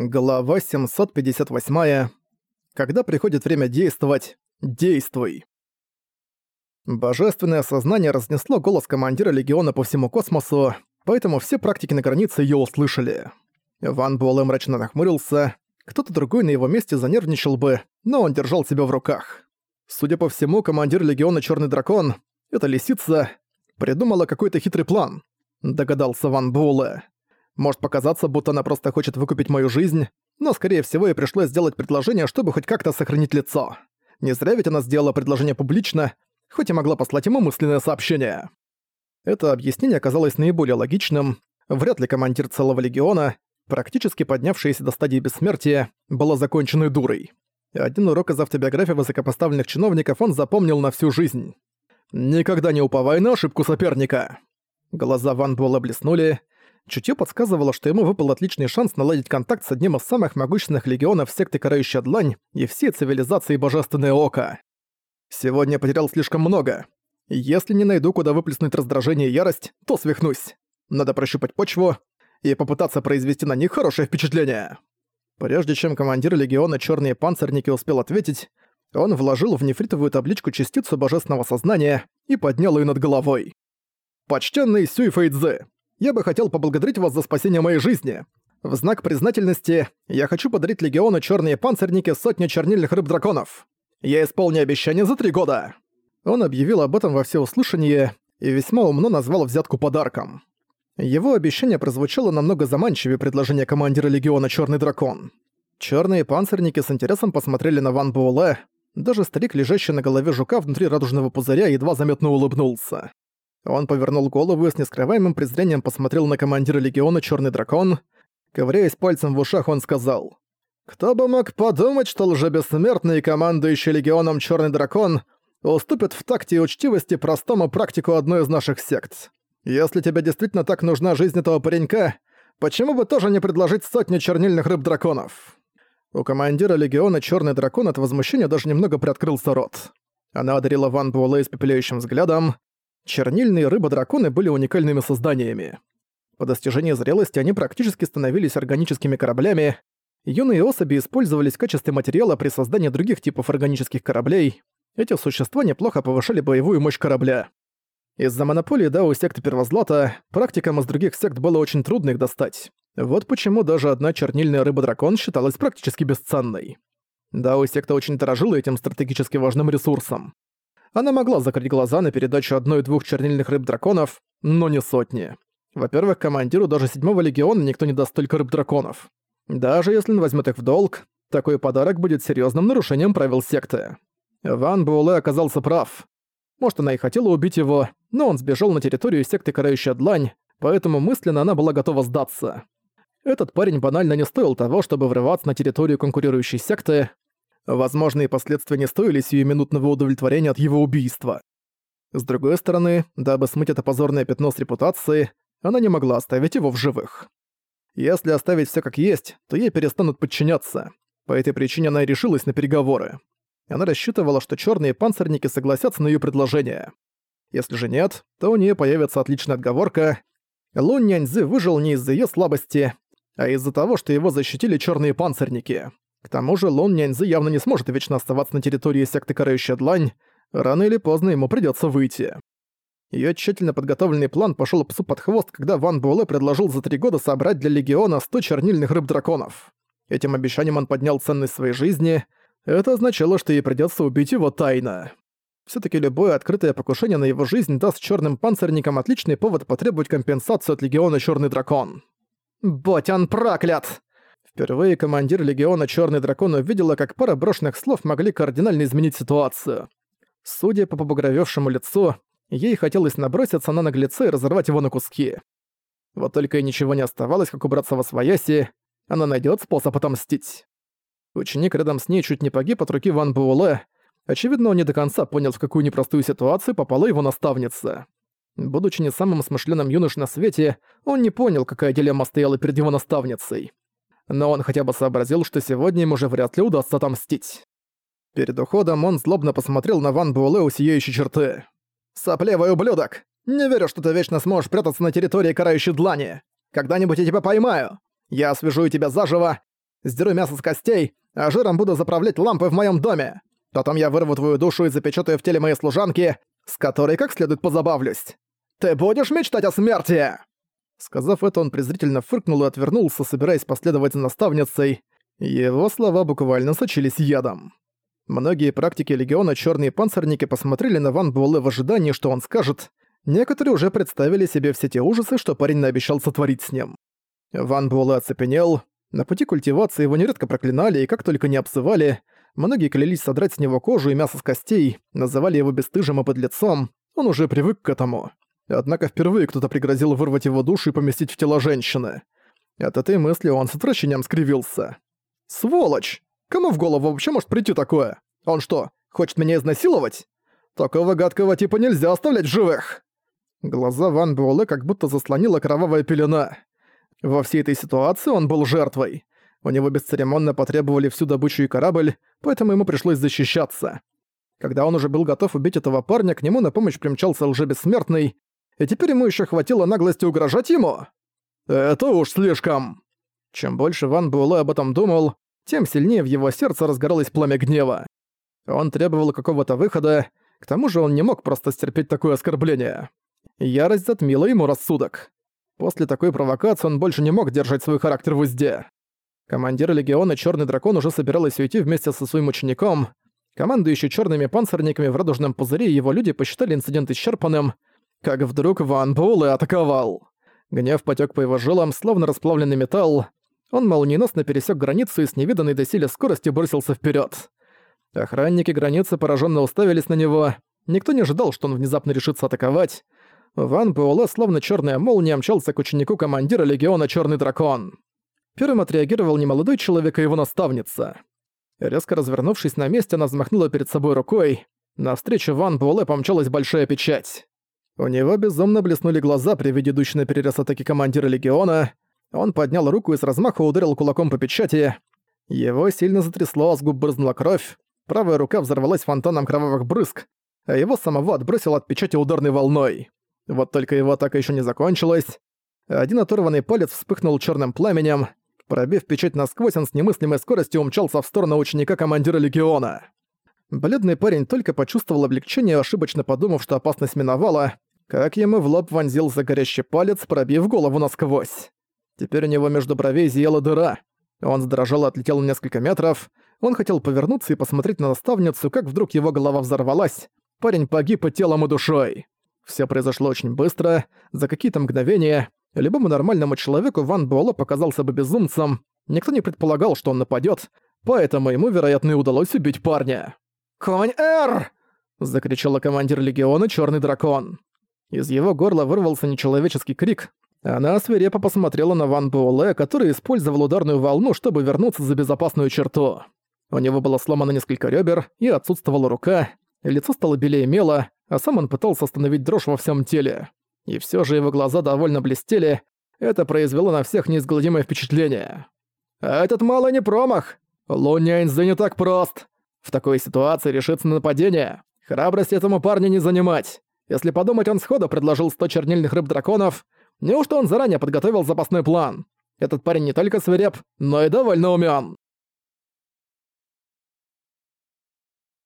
Глава 758. Когда приходит время действовать, действуй. Божественное сознание разнесло голос командира Легиона по всему космосу, поэтому все практики на границе её услышали. Ван Буэлэ мрачно нахмурился, кто-то другой на его месте занервничал бы, но он держал себя в руках. Судя по всему, командир Легиона Чёрный Дракон, эта лисица, придумала какой-то хитрый план, догадался Ван Буэлэ. Может показаться, будто она просто хочет выкупить мою жизнь, но, скорее всего, ей пришлось сделать предложение, чтобы хоть как-то сохранить лицо. Не зря ведь она сделала предложение публично, хоть и могла послать ему мысленное сообщение. Это объяснение оказалось наиболее логичным. Вряд ли командир целого легиона, практически поднявшийся до стадии бессмертия, была законченной дурой. Один урок из автобиографии высокопоставленных чиновников он запомнил на всю жизнь. «Никогда не уповай на ошибку соперника!» Глаза Ван Буэлла блеснули, Чутье подсказывало, что ему выпал отличный шанс наладить контакт с одним из самых могущественных легионов секты Карающая Длань и всей цивилизации Божественное Око. Сегодня я потерял слишком много. Если не найду, куда выплеснуть раздражение и ярость, то свихнусь. Надо прощупать почву и попытаться произвести на них хорошее впечатление. Прежде чем командир легиона Черные Панцирники успел ответить, он вложил в нефритовую табличку частицу божественного сознания и поднял ее над головой. «Почтенный Сюй Фэйдзе, я бы хотел поблагодарить вас за спасение моей жизни. В знак признательности я хочу подарить Легиону Черные Панцирники сотни чернильных рыб-драконов. Я исполню обещание за три года». Он объявил об этом во всеуслышание и весьма умно назвал взятку подарком. Его обещание прозвучало намного заманчивее предложения командира Легиона Черный Дракон. Черные панцирники с интересом посмотрели на Ван Буэлэ, даже старик, лежащий на голове жука внутри радужного пузыря, едва заметно улыбнулся. Он повернул голову и с нескрываемым презрением посмотрел на командира легиона Черный дракон. Ковыряясь пальцем в ушах, он сказал. «Кто бы мог подумать, что лжебессмертный командующий легионом Черный дракон уступит в такте и учтивости простому практику одной из наших сект. Если тебе действительно так нужна жизнь этого паренька, почему бы тоже не предложить сотню чернильных рыб-драконов?» У командира легиона Черный дракон от возмущения даже немного приоткрылся рот. Она одарила Ван Буэлэ испепеляющим взглядом, Чернильные рыбы-драконы были уникальными созданиями. По достижении зрелости они практически становились органическими кораблями. Юные особи использовались в качестве материала при создании других типов органических кораблей. Эти существа неплохо повышали боевую мощь корабля. Из-за монополии Дао секты Первозлата практикам из других сект было очень трудно их достать. Вот почему даже одна чернильная рыба-дракон считалась практически бесценной. Дао секта очень дорожила этим стратегически важным ресурсом. Она могла закрыть глаза на передачу одной-двух чернильных рыб-драконов, но не сотни. Во-первых, командиру даже седьмого легиона никто не даст столько рыб-драконов. Даже если он возьмет их в долг, такой подарок будет серьезным нарушением правил секты. Ван Буэлэ оказался прав. Может, она и хотела убить его, но он сбежал на территорию секты Карающая Длань, поэтому мысленно она была готова сдаться. Этот парень банально не стоил того, чтобы врываться на территорию конкурирующей секты, Возможные последствия не стоили сиюминутного удовлетворения от его убийства. С другой стороны, дабы смыть это позорное пятно с репутации, она не могла оставить его в живых. Если оставить все как есть, то ей перестанут подчиняться. По этой причине она и решилась на переговоры. Она рассчитывала, что черные панцирники согласятся на ее предложение. Если же нет, то у нее появится отличная отговорка. Лун Няньзы выжил не из-за ее слабости, а из-за того, что его защитили черные панцирники. К тому же Лун Няньзы явно не сможет вечно оставаться на территории секты Карающая Длань, рано или поздно ему придётся выйти. Её тщательно подготовленный план пошёл псу под хвост, когда Ван Буэлэ предложил за три года собрать для Легиона 100 чернильных рыб-драконов. Этим обещанием он поднял ценность своей жизни. Это означало, что ей придётся убить его тайно. Всё-таки любое открытое покушение на его жизнь даст чёрным панцирникам отличный повод потребовать компенсацию от Легиона Чёрный Дракон. «Будь он проклят!» Впервые командир Легиона Черный Дракон увидела, как пара брошенных слов могли кардинально изменить ситуацию. Судя по побагровевшему лицу, ей хотелось наброситься на наглеца и разорвать его на куски. Вот только и ничего не оставалось, как убраться во свояси, она найдет способ отомстить. Ученик рядом с ней чуть не погиб от руки Ван Буэлэ. Очевидно, он не до конца понял, в какую непростую ситуацию попала его наставница. Будучи не самым смышленым юношей на свете, он не понял, какая дилемма стояла перед его наставницей но он хотя бы сообразил, что сегодня ему уже вряд ли удастся отомстить. Перед уходом он злобно посмотрел на Ван Буэлэ у сияющей черты. «Соплевый ублюдок! Не верю, что ты вечно сможешь прятаться на территории карающей длани! Когда-нибудь я тебя поймаю! Я освежую тебя заживо Сдеру мясо с костей, а жиром буду заправлять лампы в моем доме. Потом я вырву твою душу и запечатаю в теле моей служанки, с которой как следует позабавлюсь. Ты будешь мечтать о смерти!» Сказав это, он презрительно фыркнул и отвернулся, собираясь последовать за наставницей. Его слова буквально сочились ядом. Многие практики Легиона Черные Панцирники посмотрели на Ван Буэлэ в ожидании, что он скажет. Некоторые уже представили себе все те ужасы, что парень наобещал сотворить с ним. Ван Буэлэ оцепенел. На пути культивации его нередко проклинали и как только не обсывали. Многие клялись содрать с него кожу и мясо с костей, называли его бесстыжим и подлецом. Он уже привык к этому. Однако впервые кто-то пригрозил вырвать его душу и поместить в тело женщины. От этой мысли он с отвращением скривился. «Сволочь! Кому в голову вообще может прийти такое? Он что, хочет меня изнасиловать? Такого гадкого типа нельзя оставлять в живых!» Глаза Ван Буэлэ как будто заслонила кровавая пелена. Во всей этой ситуации он был жертвой. У него бесцеремонно потребовали всю добычу и корабль, поэтому ему пришлось защищаться. Когда он уже был готов убить этого парня, к нему на помощь примчался лжебессмертный, и теперь ему еще хватило наглости угрожать ему? Это уж слишком. Чем больше Ван Буэлэ об этом думал, тем сильнее в его сердце разгоралось пламя гнева. Он требовал какого-то выхода, к тому же он не мог просто стерпеть такое оскорбление. Ярость затмила ему рассудок. После такой провокации он больше не мог держать свой характер в узде. Командир легиона Черный Дракон уже собиралась уйти вместе со своим учеником. Командующий черными панцирниками в радужном пузыре его люди посчитали инцидент исчерпанным, как вдруг Ван Буэлэ атаковал. Гнев потек по его жилам, словно расплавленный металл. Он молниеносно пересек границу и с невиданной доселе скоростью бросился вперед. Охранники границы пораженно уставились на него. Никто не ожидал, что он внезапно решится атаковать. Ван Буэлэ, словно черная молния, мчался к ученику командира легиона Черный дракон. Первым отреагировал немолодой человек и его наставница. Резко развернувшись на месте, она взмахнула перед собой рукой. Навстречу Ван Буэлэ помчалась большая печать. У него безумно блеснули глаза при виде идущей перерез атаки командира Легиона. Он поднял руку и с размаха ударил кулаком по печати. Его сильно затрясло, а с губ брызнула кровь. Правая рука взорвалась фонтаном кровавых брызг, а его самого отбросил от печати ударной волной. Вот только его атака еще не закончилась. Один оторванный палец вспыхнул черным пламенем. Пробив печать насквозь, он с немыслимой скоростью умчался в сторону ученика командира Легиона. Бледный парень только почувствовал облегчение, ошибочно подумав, что опасность миновала, как ему в лоб вонзился горящий палец, пробив голову насквозь. Теперь у него между бровей зияла дыра. Он задрожал и отлетел несколько метров. Он хотел повернуться и посмотреть на наставницу, как вдруг его голова взорвалась. Парень погиб и телом, и душой. Все произошло очень быстро, за какие-то мгновения. Любому нормальному человеку Ван Буэлло показался бы безумцем. Никто не предполагал, что он нападет, поэтому ему, вероятно, и удалось убить парня. «Конь Эр!» — закричала командир Легиона Черный Дракон. Из его горла вырвался нечеловеческий крик. Она свирепо посмотрела на Ван Буэлэ, который использовал ударную волну, чтобы вернуться за безопасную черту. У него было сломано несколько ребер и отсутствовала рука, лицо стало белее мела, а сам он пытался остановить дрожь во всем теле. И все же его глаза довольно блестели, это произвело на всех неизгладимое впечатление. А этот мало не промах! Луняньзе не так прост! В такой ситуации решиться на нападение. Храбрость этому парню не занимать. Если подумать, он сходу предложил 100 чернильных рыб-драконов. Неужто он заранее подготовил запасной план? Этот парень не только свиреп, но и довольно умён.